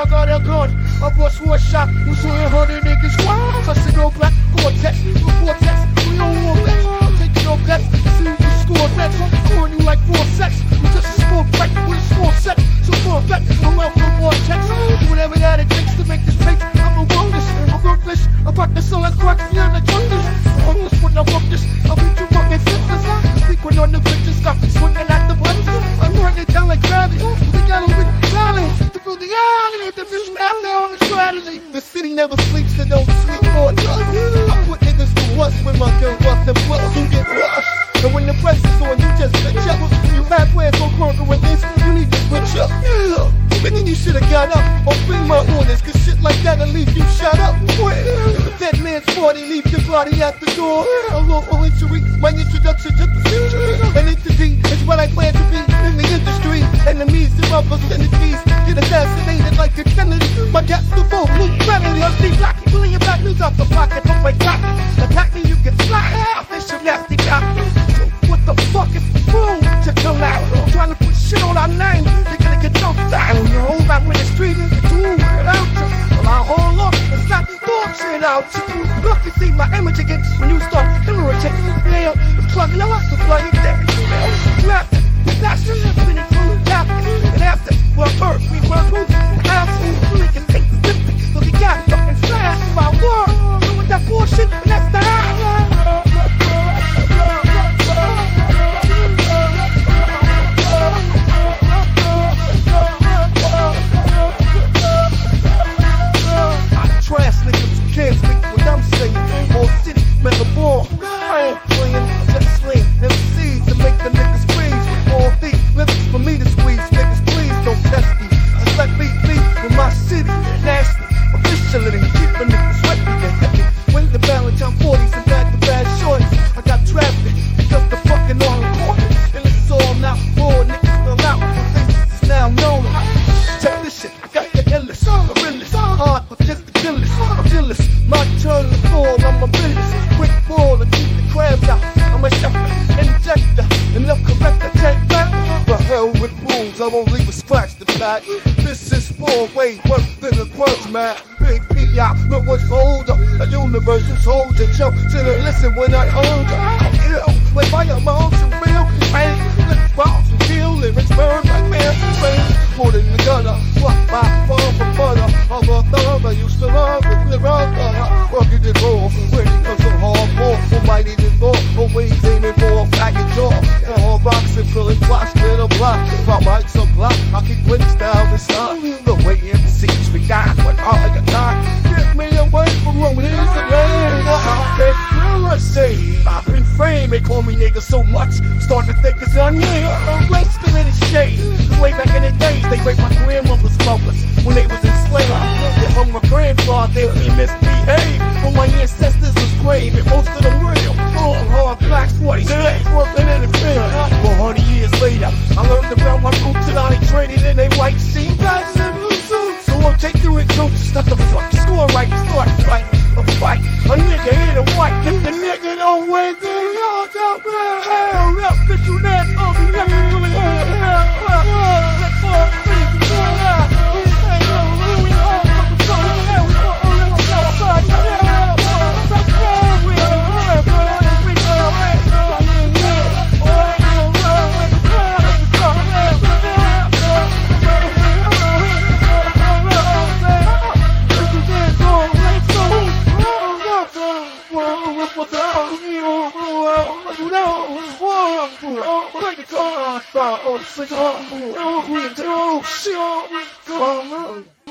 I got a gun. My boss was shot. I'm shooting hundred niggas. Wow. Cussing no black. Cortex. Vortex. We don't want that. I'm taking no bets. See if you score bets. I'm scoring you like four sex. You just a small fight with a small set. So for effect, I'm out for more checks. Whatever that it takes to make this page. I'm a wellness. I'm ruthless. I'm practicing selling crack. Yeah, the junglist. Homeless on the strategy. The city never sleeps, so don't sleep on us. I put niggas to us when my gun bust and bust. You get rushed. And when the press is on, you just bitch up. You mad players go conquer with this, you need to switch up. Thinking you should've got up or bring my orders, cause shit like that'll leave you shut up. Dead man's body, leave your body at the door. A lawful injury, my introduction to the century. An entity is what I plan to be in the industry. Enemies and and the keys get assassinated like a Kennedy. My cat's the full blue. I'm Steve Blocky, pulling your back news off the pocket, look like cocky. Attack me, you get slapped. I'll your nasty cock. What the fuck is wrong to come out? Trying to put shit on our name. They're gonna get no style. You know, back when the street is the tool without you. Well, I hold up and stop bullshit out you. Look, you see my image against when you start hemorrhaging. Yeah, the plug, no, back. This is four way worse than a grudge, man. Big P, I know what's older. The universe is holding, yo. Sit and listen when I hold you. Ill, when my emotions real, pain, let's bounce and kill lyrics burn like man, rain. Than the gunner, what my far from butter. I'm a thug, I used to love it, the wrong gunner. Working it raw, when it hardcore. Almighty the door, always aiming for a package off. All rocks and pulling blocks to the block. If they call me nigga so much. Starting to think it's on me. I'm wasting in the shade. Way back in the days, they raped my grandmother's mothers when they was enslaved. They hung my grandfather, they misbehaved. But 不让我，不让我们过，把我们分开，不我们走，不让我们。